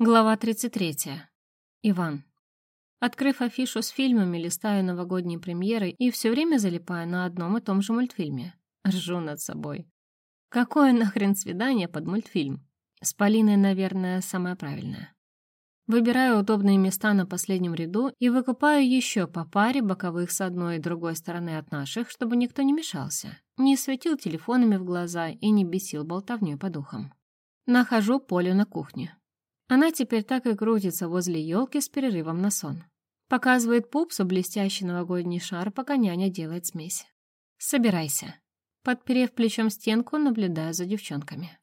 Глава 33. Иван. Открыв афишу с фильмами, листаю новогодние премьеры и все время залипаю на одном и том же мультфильме. Ржу над собой. Какое нахрен свидание под мультфильм? С Полиной, наверное, самое правильное. Выбираю удобные места на последнем ряду и выкупаю еще по паре боковых с одной и другой стороны от наших, чтобы никто не мешался, не светил телефонами в глаза и не бесил болтовней по духам. Нахожу Полю на кухне. Она теперь так и крутится возле елки с перерывом на сон. Показывает пупсу блестящий новогодний шар, пока няня делает смесь. «Собирайся». Подперев плечом стенку, наблюдаю за девчонками.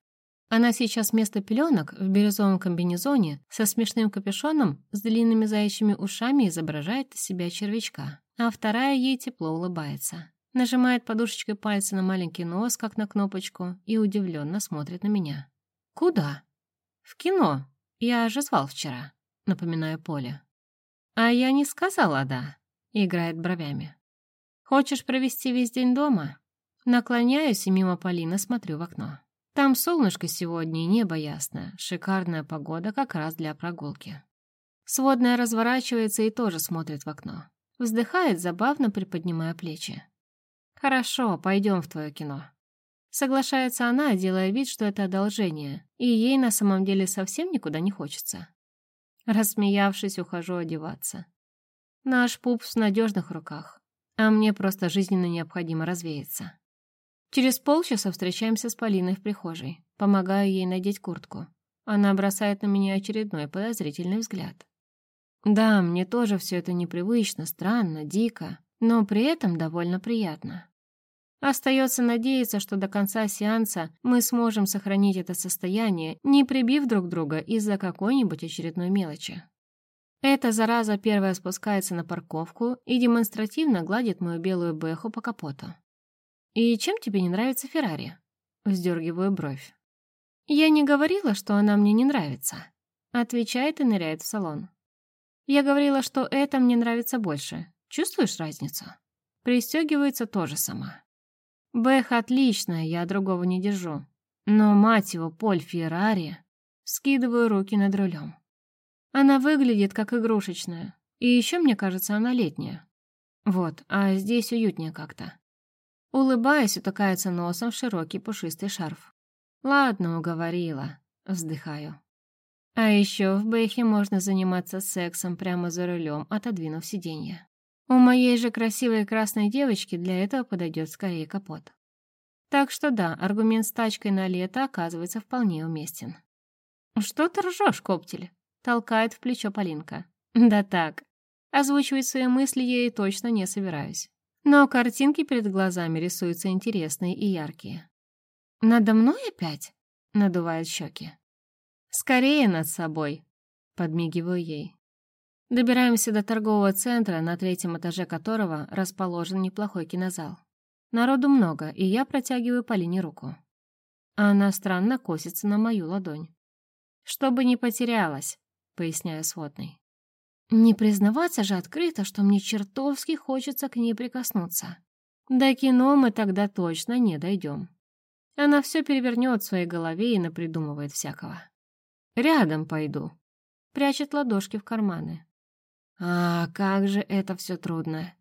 Она сейчас вместо пеленок в бирюзовом комбинезоне со смешным капюшоном с длинными заячьими ушами изображает из себя червячка, а вторая ей тепло улыбается. Нажимает подушечкой пальца на маленький нос, как на кнопочку, и удивленно смотрит на меня. «Куда?» «В кино», «Я же звал вчера», — напоминаю Поле. «А я не сказала «да», — играет бровями. «Хочешь провести весь день дома?» Наклоняюсь и мимо Полины смотрю в окно. Там солнышко сегодня и небо ясное, шикарная погода как раз для прогулки. Сводная разворачивается и тоже смотрит в окно. Вздыхает, забавно приподнимая плечи. «Хорошо, пойдем в твое кино». Соглашается она, делая вид, что это одолжение, и ей на самом деле совсем никуда не хочется. Рассмеявшись, ухожу одеваться. Наш пуп в надежных руках, а мне просто жизненно необходимо развеяться. Через полчаса встречаемся с Полиной в прихожей. Помогаю ей надеть куртку. Она бросает на меня очередной подозрительный взгляд. Да, мне тоже все это непривычно, странно, дико, но при этом довольно приятно. Остается надеяться, что до конца сеанса мы сможем сохранить это состояние, не прибив друг друга из-за какой-нибудь очередной мелочи. Эта зараза первая спускается на парковку и демонстративно гладит мою белую бэху по капоту. «И чем тебе не нравится Феррари?» Вздергиваю бровь. «Я не говорила, что она мне не нравится», отвечает и ныряет в салон. «Я говорила, что это мне нравится больше. Чувствуешь разницу?» Пристегивается тоже сама. Бэх отличная, я другого не держу. Но, мать его, Поль Феррари... Скидываю руки над рулем. Она выглядит как игрушечная. И еще, мне кажется, она летняя. Вот, а здесь уютнее как-то. Улыбаясь, утыкается носом в широкий пушистый шарф. Ладно, уговорила. Вздыхаю. А еще в Бэхе можно заниматься сексом прямо за рулем, отодвинув сиденье. У моей же красивой красной девочки для этого подойдет скорее капот. Так что да, аргумент с тачкой на лето оказывается вполне уместен. «Что ты ржешь, коптель?» — толкает в плечо Полинка. «Да так. Озвучивать свои мысли я и точно не собираюсь. Но картинки перед глазами рисуются интересные и яркие. «Надо мной опять?» — надувает щеки. «Скорее над собой», — подмигиваю ей. Добираемся до торгового центра, на третьем этаже которого расположен неплохой кинозал. Народу много, и я протягиваю Полине руку. Она странно косится на мою ладонь. «Чтобы не потерялась», — поясняю сводный. Не признаваться же открыто, что мне чертовски хочется к ней прикоснуться. До кино мы тогда точно не дойдем. Она все перевернет в своей голове и напридумывает всякого. «Рядом пойду», — прячет ладошки в карманы. А, как же это все трудно.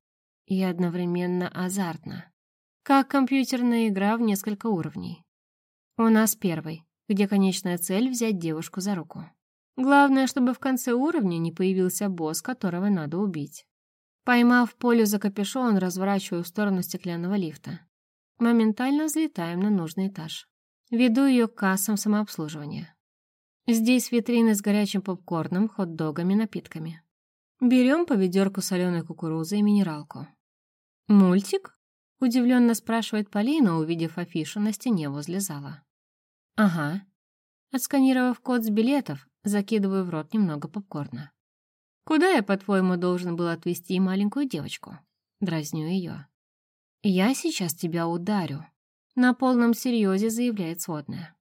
И одновременно азартно. Как компьютерная игра в несколько уровней. У нас первый, где конечная цель — взять девушку за руку. Главное, чтобы в конце уровня не появился босс, которого надо убить. Поймав Полю за капюшон, разворачиваю в сторону стеклянного лифта. Моментально взлетаем на нужный этаж. Веду ее к кассам самообслуживания. Здесь витрины с горячим попкорном, хот-догами, напитками. Берем по ведерку соленой кукурузы и минералку. «Мультик?» — удивленно спрашивает Полина, увидев афишу на стене возле зала. «Ага». Отсканировав код с билетов, закидываю в рот немного попкорна. «Куда я, по-твоему, должен был отвезти маленькую девочку?» Дразню ее. «Я сейчас тебя ударю», — на полном серьезе заявляет сводная.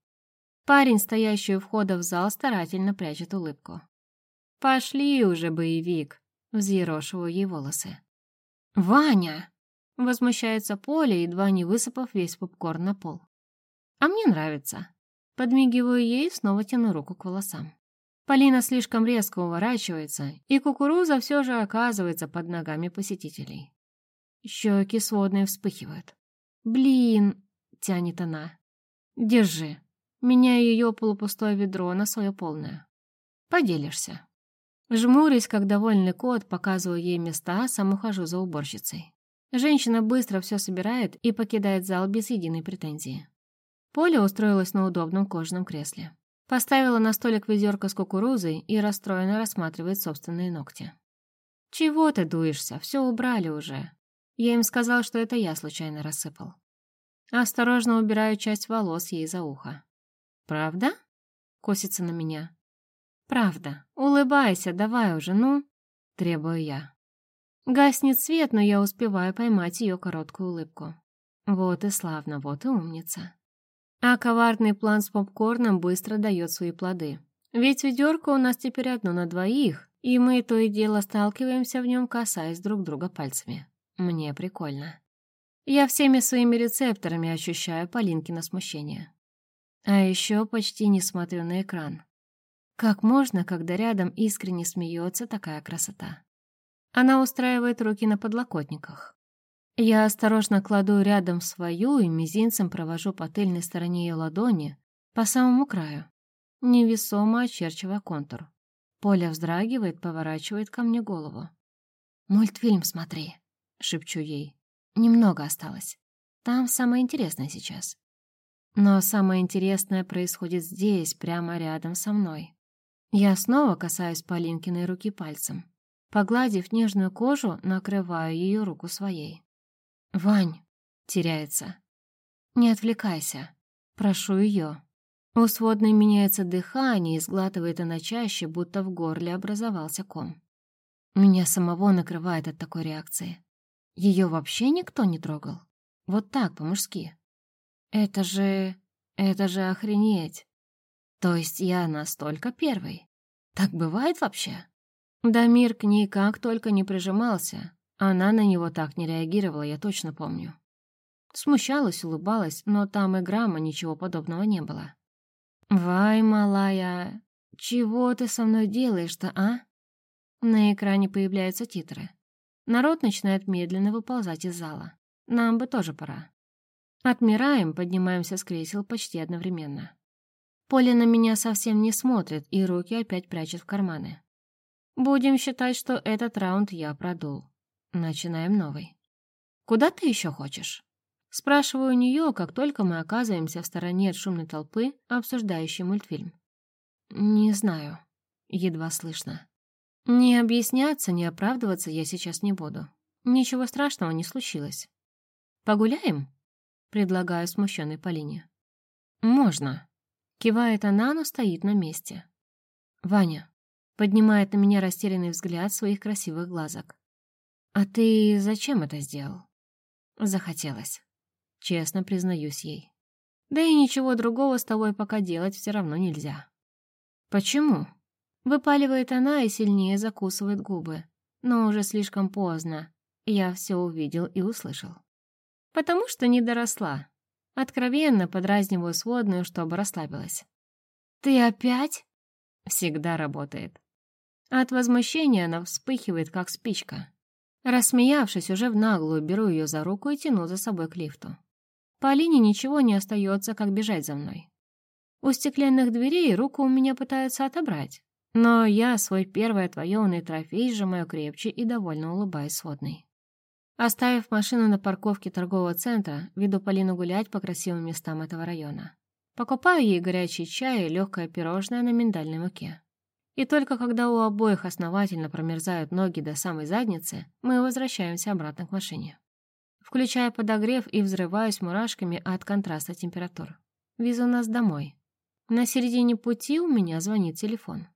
Парень, стоящий у входа в зал, старательно прячет улыбку. «Пошли уже, боевик!» — взъерошиваю ей волосы. «Ваня!» — возмущается Поля, едва не высыпав весь попкорн на пол. «А мне нравится». Подмигиваю ей и снова тяну руку к волосам. Полина слишком резко уворачивается, и кукуруза все же оказывается под ногами посетителей. Щеки сводные вспыхивают. «Блин!» — тянет она. «Держи». Меняю ее полупустое ведро на свое полное. «Поделишься». Жмурясь, как довольный кот, показываю ей места, сам ухожу за уборщицей. Женщина быстро все собирает и покидает зал без единой претензии. Поля устроилась на удобном кожаном кресле. Поставила на столик ведерко с кукурузой и расстроенно рассматривает собственные ногти. «Чего ты дуешься? Все убрали уже». Я им сказал, что это я случайно рассыпал. Осторожно убираю часть волос ей за ухо. «Правда?» — косится на меня. «Правда. Улыбайся, давай уже, ну!» — требую я. Гаснет свет, но я успеваю поймать ее короткую улыбку. Вот и славно, вот и умница. А коварный план с попкорном быстро дает свои плоды. Ведь ведерко у нас теперь одно на двоих, и мы то и дело сталкиваемся в нем, касаясь друг друга пальцами. Мне прикольно. Я всеми своими рецепторами ощущаю Полинкино смущение. А еще почти не смотрю на экран. Как можно, когда рядом искренне смеется такая красота? Она устраивает руки на подлокотниках. Я осторожно кладу рядом свою и мизинцем провожу по тыльной стороне ее ладони по самому краю, невесомо очерчивая контур. Поля вздрагивает, поворачивает ко мне голову. «Мультфильм смотри», — шепчу ей. «Немного осталось. Там самое интересное сейчас». Но самое интересное происходит здесь, прямо рядом со мной. Я снова касаюсь Полинкиной руки пальцем. Погладив нежную кожу, накрываю ее руку своей. «Вань!» — теряется. «Не отвлекайся. Прошу ее». У сводной меняется дыхание и сглатывает она чаще, будто в горле образовался ком. Меня самого накрывает от такой реакции. Ее вообще никто не трогал. Вот так, по-мужски. Это же... это же охренеть. То есть я настолько первый. Так бывает вообще? Дамир к ней как только не прижимался, она на него так не реагировала, я точно помню. Смущалась, улыбалась, но там и грамма ничего подобного не было. «Вай, малая, чего ты со мной делаешь-то, а?» На экране появляются титры. Народ начинает медленно выползать из зала. Нам бы тоже пора. Отмираем, поднимаемся с кресел почти одновременно. Поля на меня совсем не смотрит и руки опять прячет в карманы. Будем считать, что этот раунд я продул. Начинаем новый. «Куда ты еще хочешь?» Спрашиваю у нее, как только мы оказываемся в стороне от шумной толпы, обсуждающей мультфильм. «Не знаю», — едва слышно. Не объясняться, не оправдываться я сейчас не буду. Ничего страшного не случилось. «Погуляем?» — предлагаю смущенной Полине. «Можно», — кивает она, но стоит на месте. «Ваня», — поднимает на меня растерянный взгляд своих красивых глазок. «А ты зачем это сделал?» «Захотелось. Честно признаюсь ей. Да и ничего другого с тобой пока делать все равно нельзя». «Почему?» Выпаливает она и сильнее закусывает губы. Но уже слишком поздно. Я все увидел и услышал. «Потому что не доросла». Откровенно подразниваю сводную, чтобы расслабилась. «Ты опять?» Всегда работает. От возмущения она вспыхивает, как спичка. Рассмеявшись, уже в наглую беру ее за руку и тяну за собой к лифту. Полине ничего не остается, как бежать за мной. У стеклянных дверей руку у меня пытаются отобрать, но я свой первый отвоеванный трофей сжимаю крепче и довольно улыбаюсь сводной. Оставив машину на парковке торгового центра, веду Полину гулять по красивым местам этого района. Покупаю ей горячий чай и легкое пирожное на миндальной муке. И только когда у обоих основательно промерзают ноги до самой задницы, мы возвращаемся обратно к машине. Включаю подогрев и взрываюсь мурашками от контраста температур. Везу нас домой. На середине пути у меня звонит телефон.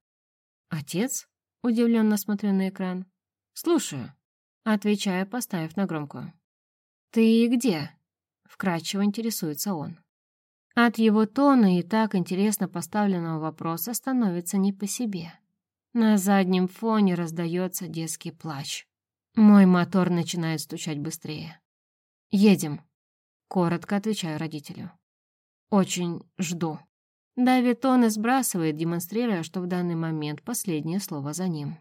«Отец?» — удивленно смотрю на экран. «Слушаю», — отвечаю, поставив на громкую. «Ты где?» — вкратчиво интересуется он. От его тона и так интересно поставленного вопроса становится не по себе. На заднем фоне раздается детский плач. Мой мотор начинает стучать быстрее. «Едем», — коротко отвечаю родителю. «Очень жду». Давит он и сбрасывает, демонстрируя, что в данный момент последнее слово за ним.